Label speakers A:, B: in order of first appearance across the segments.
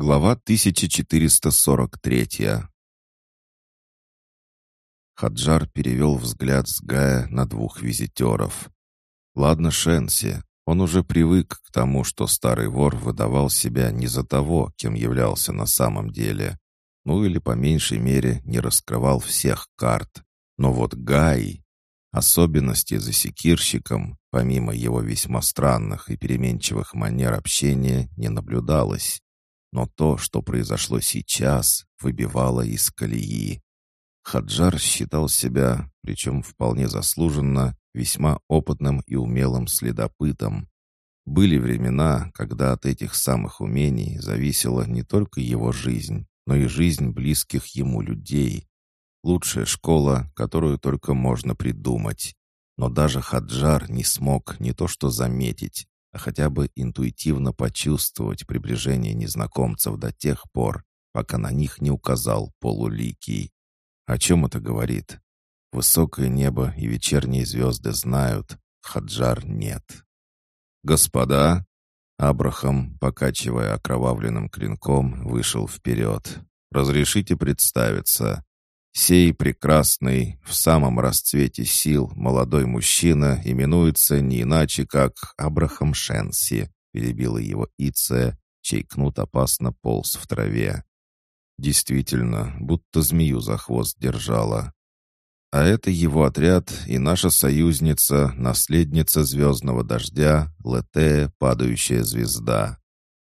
A: Глава 1443 Хаджар перевел взгляд с Гая на двух визитеров. Ладно Шенси, он уже привык к тому, что старый вор выдавал себя не за того, кем являлся на самом деле. Ну или по меньшей мере не раскрывал всех карт. Но вот Гай... Особенности за секирщиком, помимо его весьма странных и переменчивых манер общения, не наблюдалось. Но то, что произошло сейчас, выбивало из колеи. Хаджар считал себя, причем вполне заслуженно, весьма опытным и умелым следопытом. Были времена, когда от этих самых умений зависела не только его жизнь, но и жизнь близких ему людей. Лучшая школа, которую только можно придумать. Но даже Хаджар не смог не то что заметить, хотя бы интуитивно почувствовать приближение незнакомцев до тех пор, пока на них не указал полуликий. О чем это говорит? Высокое небо и вечерние звезды знают, Хаджар нет. «Господа!» Абрахам, покачивая окровавленным клинком, вышел вперед. «Разрешите представиться. Сей прекрасный, в самом расцвете сил, молодой мужчина именуется не иначе, как Абрахам Шенси, перебила его Иция, чей кнут опасно полз в траве. Действительно, будто змею за хвост держала. А это его отряд и наша союзница, наследница звездного дождя, Летея, падающая звезда.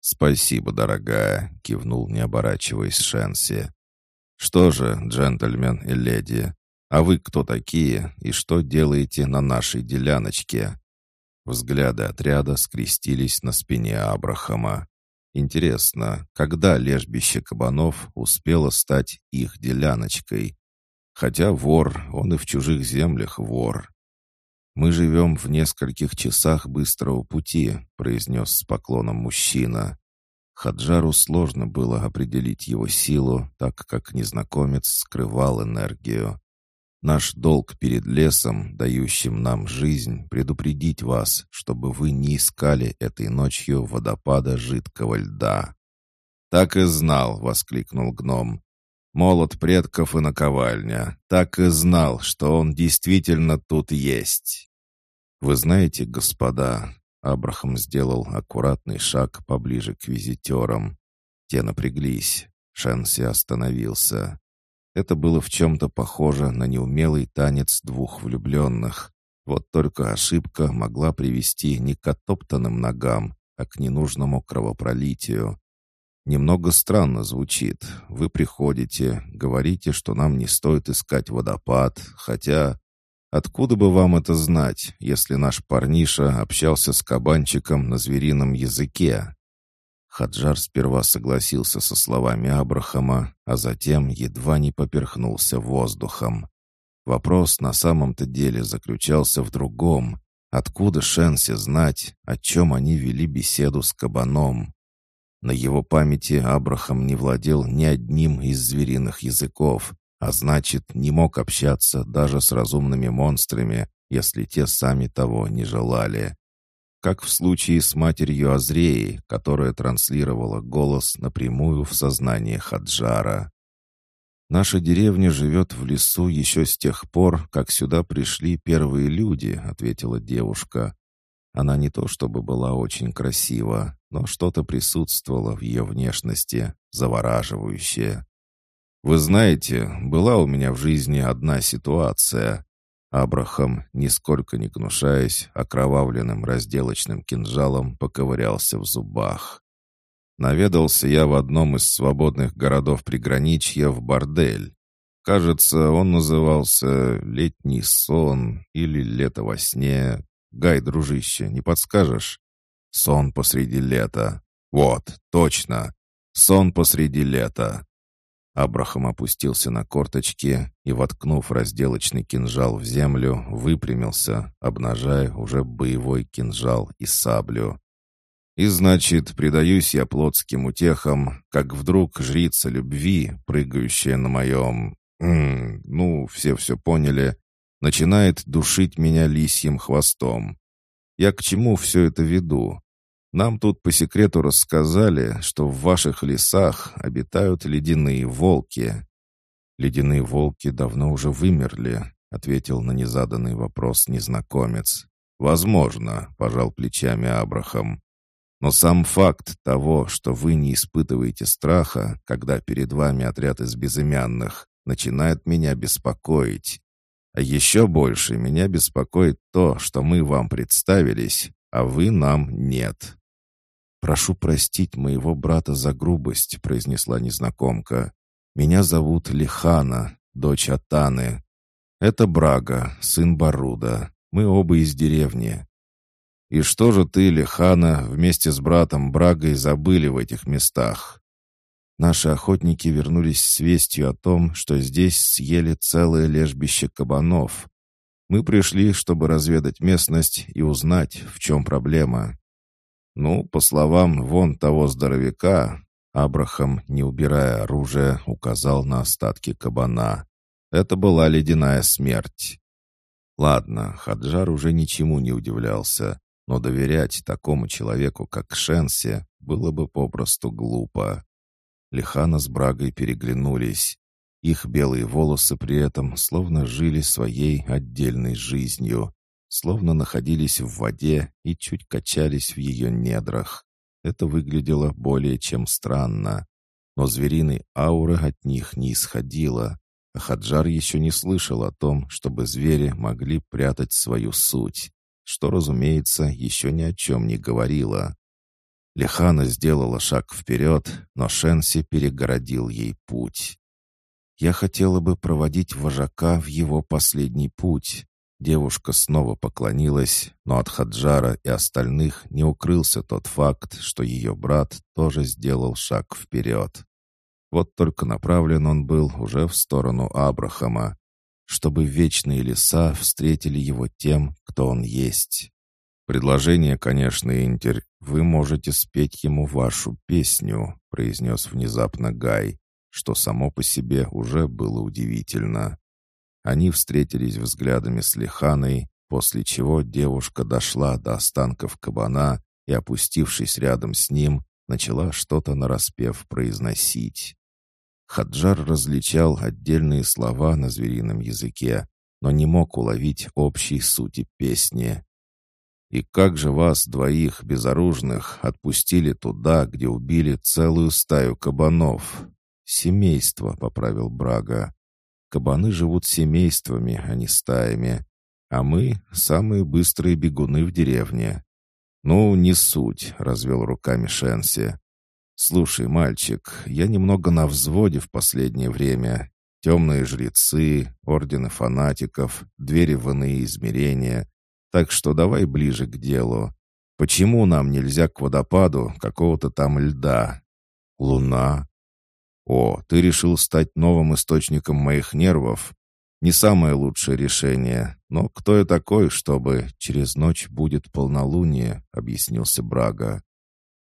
A: «Спасибо, дорогая», — кивнул, не оборачиваясь Шенси. «Что же, джентльмен и леди, а вы кто такие и что делаете на нашей деляночке?» Взгляды отряда скрестились на спине Абрахама. Интересно, когда лежбище кабанов успело стать их деляночкой? Хотя вор, он и в чужих землях вор. «Мы живем в нескольких часах быстрого пути», — произнес с поклоном мужчина. Хаджару сложно было определить его силу, так как незнакомец скрывал энергию. Наш долг перед лесом, дающим нам жизнь, предупредить вас, чтобы вы не искали этой ночью водопада жидкого льда». «Так и знал!» — воскликнул гном. «Молот предков и наковальня. Так и знал, что он действительно тут есть!» «Вы знаете, господа, Абрахам сделал аккуратный шаг поближе к визитерам. Те напряглись. Шенси остановился. Это было в чем-то похоже на неумелый танец двух влюбленных. Вот только ошибка могла привести не к оттоптанным ногам, а к ненужному кровопролитию. Немного странно звучит. Вы приходите, говорите, что нам не стоит искать водопад, хотя Откуда бы вам это знать, если наш парниша общался с кабанчиком на зверином языке?» Хаджар сперва согласился со словами Абрахама, а затем едва не поперхнулся воздухом. Вопрос на самом-то деле заключался в другом. Откуда Шенсе знать, о чем они вели беседу с кабаном? На его памяти Абрахам не владел ни одним из звериных языков, а значит, не мог общаться даже с разумными монстрами, если те сами того не желали. Как в случае с матерью Азреи, которая транслировала голос напрямую в сознание Хаджара. «Наша деревня живет в лесу еще с тех пор, как сюда пришли первые люди», — ответила девушка. Она не то чтобы была очень красива, но что-то присутствовало в ее внешности, завораживающее. Вы знаете, была у меня в жизни одна ситуация. Абрахам, нисколько не гнушаясь, окровавленным разделочным кинжалом поковырялся в зубах. Наведался я в одном из свободных городов приграничья в бордель. Кажется, он назывался «Летний сон» или «Лето во сне». Гай, дружище, не подскажешь? «Сон посреди лета». Вот, точно. «Сон посреди лета». Абрахам опустился на корточки и, воткнув разделочный кинжал в землю, выпрямился, обнажая уже боевой кинжал и саблю. «И значит, предаюсь я плотским утехам, как вдруг жрица любви, прыгающая на моем... М -м, ну, все все поняли, начинает душить меня лисьим хвостом. Я к чему все это веду? Нам тут по секрету рассказали, что в ваших лесах обитают ледяные волки». «Ледяные волки давно уже вымерли», — ответил на незаданный вопрос незнакомец. «Возможно», — пожал плечами Абрахам. «Но сам факт того, что вы не испытываете страха, когда перед вами отряд из безымянных, начинает меня беспокоить. А еще больше меня беспокоит то, что мы вам представились, а вы нам нет. «Прошу простить моего брата за грубость», — произнесла незнакомка. «Меня зовут Лихана, дочь Атаны. Это Брага, сын Баруда. Мы оба из деревни». «И что же ты, Лихана, вместе с братом Брагой забыли в этих местах?» Наши охотники вернулись с вестью о том, что здесь съели целое лежбище кабанов. Мы пришли, чтобы разведать местность и узнать, в чем проблема. Ну, по словам вон того здоровяка, Абрахам, не убирая оружие, указал на остатки кабана. Это была ледяная смерть. Ладно, Хаджар уже ничему не удивлялся, но доверять такому человеку, как Шенси, было бы попросту глупо. Лихана с Брагой переглянулись. Их белые волосы при этом словно жили своей отдельной жизнью словно находились в воде и чуть качались в ее недрах. Это выглядело более чем странно. Но звериной ауры от них не исходила, а Хаджар еще не слышал о том, чтобы звери могли прятать свою суть, что, разумеется, еще ни о чем не говорило. Лехана сделала шаг вперед, но Шенси перегородил ей путь. «Я хотела бы проводить вожака в его последний путь. Девушка снова поклонилась, но от Хаджара и остальных не укрылся тот факт, что ее брат тоже сделал шаг вперед. Вот только направлен он был уже в сторону Абрахама, чтобы вечные леса встретили его тем, кто он есть. «Предложение, конечно, Интерь, вы можете спеть ему вашу песню», произнес внезапно Гай, что само по себе уже было удивительно. Они встретились взглядами с Лиханой, после чего девушка дошла до останков кабана и, опустившись рядом с ним, начала что-то нараспев произносить. Хаджар различал отдельные слова на зверином языке, но не мог уловить общей сути песни. «И как же вас, двоих безоружных, отпустили туда, где убили целую стаю кабанов?» «Семейство», — поправил Брага. Кабаны живут семействами, а не стаями. А мы — самые быстрые бегуны в деревне. «Ну, не суть», — развел руками Шенси. «Слушай, мальчик, я немного на взводе в последнее время. Темные жрецы, ордены фанатиков, двери в иные измерения. Так что давай ближе к делу. Почему нам нельзя к водопаду какого-то там льда? Луна? «О, ты решил стать новым источником моих нервов? Не самое лучшее решение, но кто я такой, чтобы через ночь будет полнолуние?» — объяснился Брага.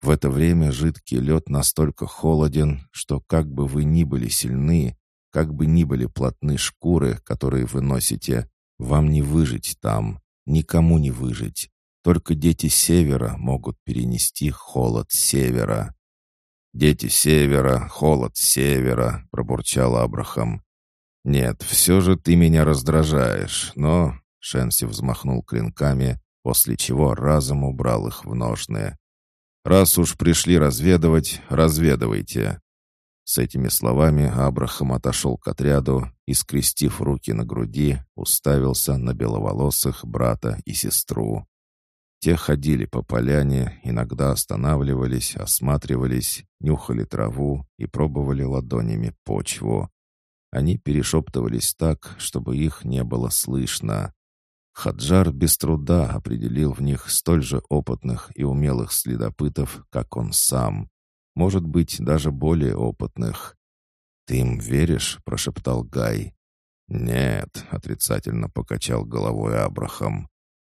A: «В это время жидкий лед настолько холоден, что как бы вы ни были сильны, как бы ни были плотны шкуры, которые вы носите, вам не выжить там, никому не выжить. Только дети севера могут перенести холод севера. «Дети севера, холод севера», — пробурчал Абрахам. «Нет, все же ты меня раздражаешь, но...» Шенси взмахнул клинками, после чего разом убрал их в ножные. «Раз уж пришли разведывать, разведывайте». С этими словами Абрахам отошел к отряду и, скрестив руки на груди, уставился на беловолосых брата и сестру. Те ходили по поляне, иногда останавливались, осматривались, нюхали траву и пробовали ладонями почву. Они перешептывались так, чтобы их не было слышно. Хаджар без труда определил в них столь же опытных и умелых следопытов, как он сам. Может быть, даже более опытных. «Ты им веришь?» — прошептал Гай. «Нет», — отрицательно покачал головой Абрахам.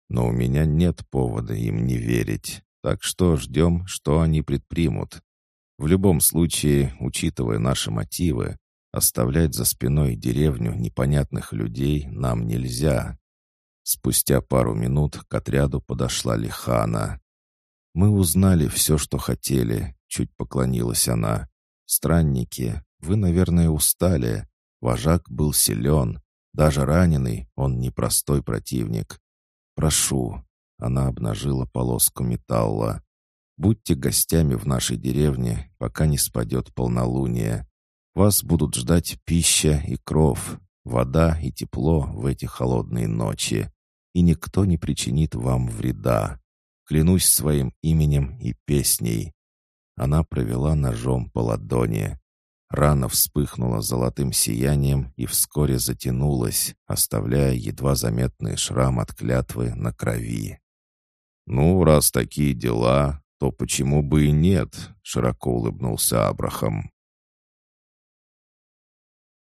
A: Но у меня нет повода им не верить. Так что ждем, что они предпримут. В любом случае, учитывая наши мотивы, оставлять за спиной деревню непонятных людей нам нельзя. Спустя пару минут к отряду подошла Лихана. «Мы узнали все, что хотели», — чуть поклонилась она. «Странники, вы, наверное, устали. Вожак был силен. Даже раненый, он непростой противник. Прошу». Она обнажила полоску металла. «Будьте гостями в нашей деревне, пока не спадет полнолуние. Вас будут ждать пища и кров, вода и тепло в эти холодные ночи, и никто не причинит вам вреда. Клянусь своим именем и песней». Она провела ножом по ладони. Рана вспыхнула золотым сиянием и вскоре затянулась, оставляя едва заметный шрам от клятвы на крови. «Ну, раз такие дела, то почему бы и нет?» — широко улыбнулся Абрахам.